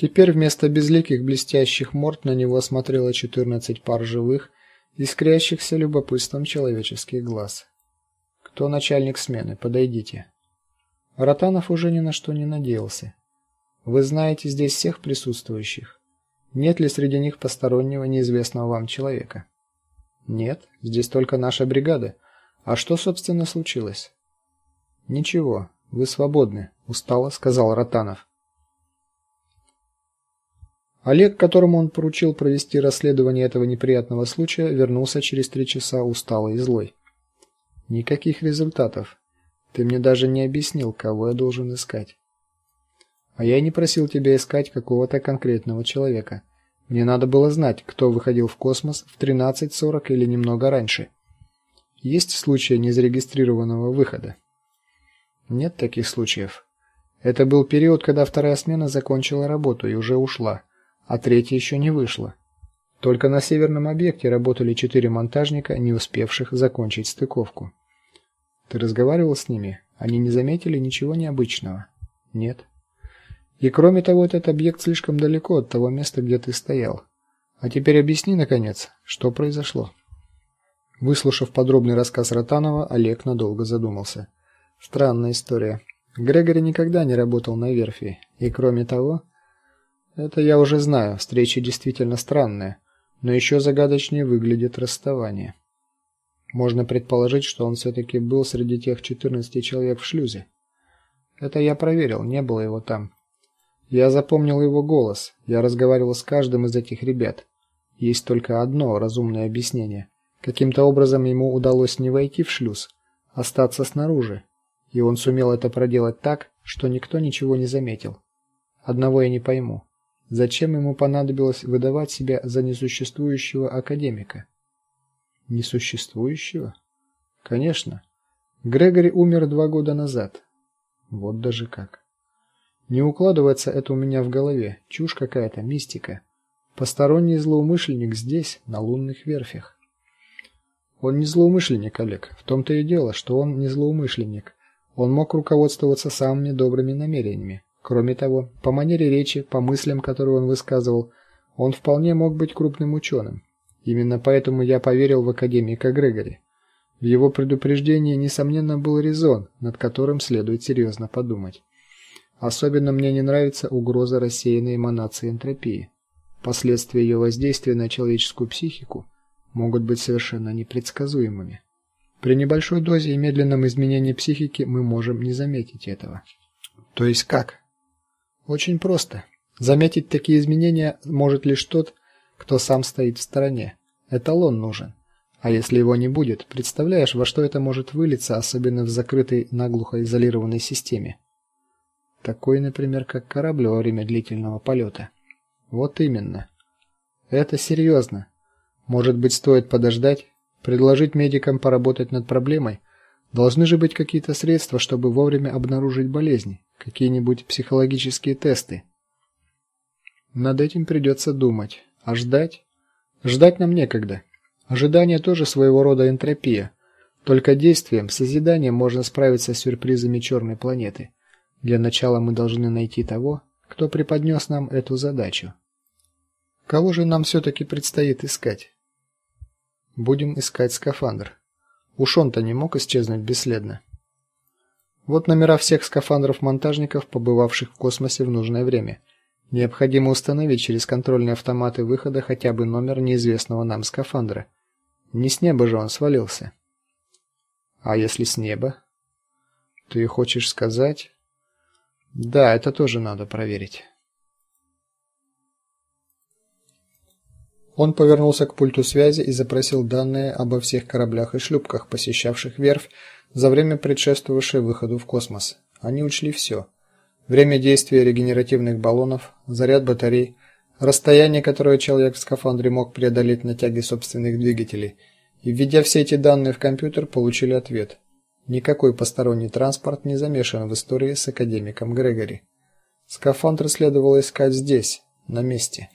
Теперь вместо безликих блестящих морд на него смотрело 14 пар живых, искрящихся любопытством человеческих глаз. Кто начальник смены? Подойдите. Ротанов уже ни на что не надеялся. Вы знаете здесь всех присутствующих? Нет ли среди них постороннего неизвестного вам человека? Нет, здесь только наша бригада. А что, собственно, случилось? Ничего, вы свободны, устало сказал Ротанов. Олег, которому он поручил провести расследование этого неприятного случая, вернулся через три часа усталый и злой. Никаких результатов. Ты мне даже не объяснил, кого я должен искать. А я не просил тебя искать какого-то конкретного человека. Мне надо было знать, кто выходил в космос в 13:40 или немного раньше. Есть случаи незарегистрированного выхода? Нет таких случаев. Это был период, когда вторая смена закончила работу и уже ушла, а третья еще не вышла. Только на северном объекте работали четыре монтажника, не успевших закончить стыковку. Ты разговаривал с ними? Они не заметили ничего необычного? Нет. И кроме того, этот объект слишком далеко от того места, где ты стоял. А теперь объясни наконец, что произошло. Выслушав подробный рассказ Ротанова, Олег надолго задумался. Странная история. Грегори никогда не работал на верфи, и кроме того, это я уже знаю, встреча действительно странная, но еще загадочнее выглядит расставание. Можно предположить, что он все таки был среди тех 14 человек в шлюзе. Это я проверил, не было его там. Я запомнил его голос. Я разговаривал с каждым из этих ребят. Есть только одно разумное объяснение. Каким-то образом ему удалось не войти в шлюз, остаться снаружи, и он сумел это проделать так, что никто ничего не заметил. Одного я не пойму. Зачем ему понадобилось выдавать себя за несуществующего академика? Несуществующего? Конечно. Грегори умер два года назад. Вот даже как. Не укладывается это у меня в голове. Чушь какая-то, мистика. Посторонний злоумышленник здесь, на лунных верфях. Он не злоумышленник, Олег. В том-то и дело, что он не злоумышленник. Он мог руководствоваться самыми добрыми намерениями. Кроме того, по манере речи, по мыслям, которые он высказывал, он вполне мог быть крупным ученым. Именно поэтому я поверил в академика Грегори. В его предупреждении несомненно был резон, над которым следует серьезно подумать. Особенно мне не нравится угроза рассеянной эманации энтропии. Последствия ее воздействия на человеческую психику могут быть совершенно непредсказуемыми. При небольшой дозе и медленном изменении психики мы можем не заметить этого. То есть как? Очень просто. Заметить такие изменения может лишь тот, кто сам стоит в стороне. Эталон нужен. А если его не будет, представляешь, во что это может вылиться, особенно в закрытой, наглухо изолированной системе? Такой, например, как корабль во время длительного полета. Вот именно. Это серьезно. Может быть, стоит подождать, предложить медикам поработать над проблемой? Должны же быть какие-то средства, чтобы вовремя обнаружить болезни, какие-нибудь психологические тесты. Над этим придется думать. А ждать? Ждать нам некогда. Ожидание тоже своего рода энтропия. Только действием, созиданием можно справиться с сюрпризами черной планеты. Для начала мы должны найти того, кто преподнес нам эту задачу. Кого же нам все таки предстоит искать? Будем искать скафандр. Уж он-то не мог исчезнуть бесследно. Вот номера всех скафандров монтажников, побывавших в космосе в нужное время. Необходимо установить через контрольные автоматы выхода хотя бы номер неизвестного нам скафандра. Не с неба же он свалился. А если с неба? Ты хочешь сказать? Да, это тоже надо проверить. Он повернулся к пульту связи и запросил данные обо всех кораблях и шлюпках, посещавших верфь за время предшествовавшее выходу в космос. Они учли все время действия регенеративных баллонов, заряд батарей, расстояние, которое человек в скафандре мог преодолеть на тяге собственных двигателей. И введя все эти данные в компьютер, получили ответ. Никакой посторонний транспорт не замешан в истории с академиком Грегори. Скафандр следовало искать здесь, на месте.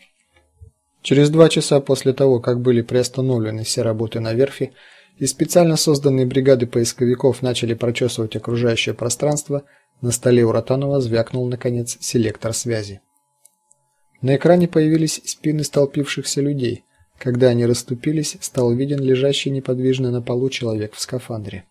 Через два часа после того, как были приостановлены все работы на верфи, и специально созданные бригады поисковиков начали прочесывать окружающее пространство, на столе у Ротанова звякнул наконец селектор связи. На экране появились спины столпившихся людей. Когда они расступились, стал виден лежащий неподвижно на полу человек в скафандре.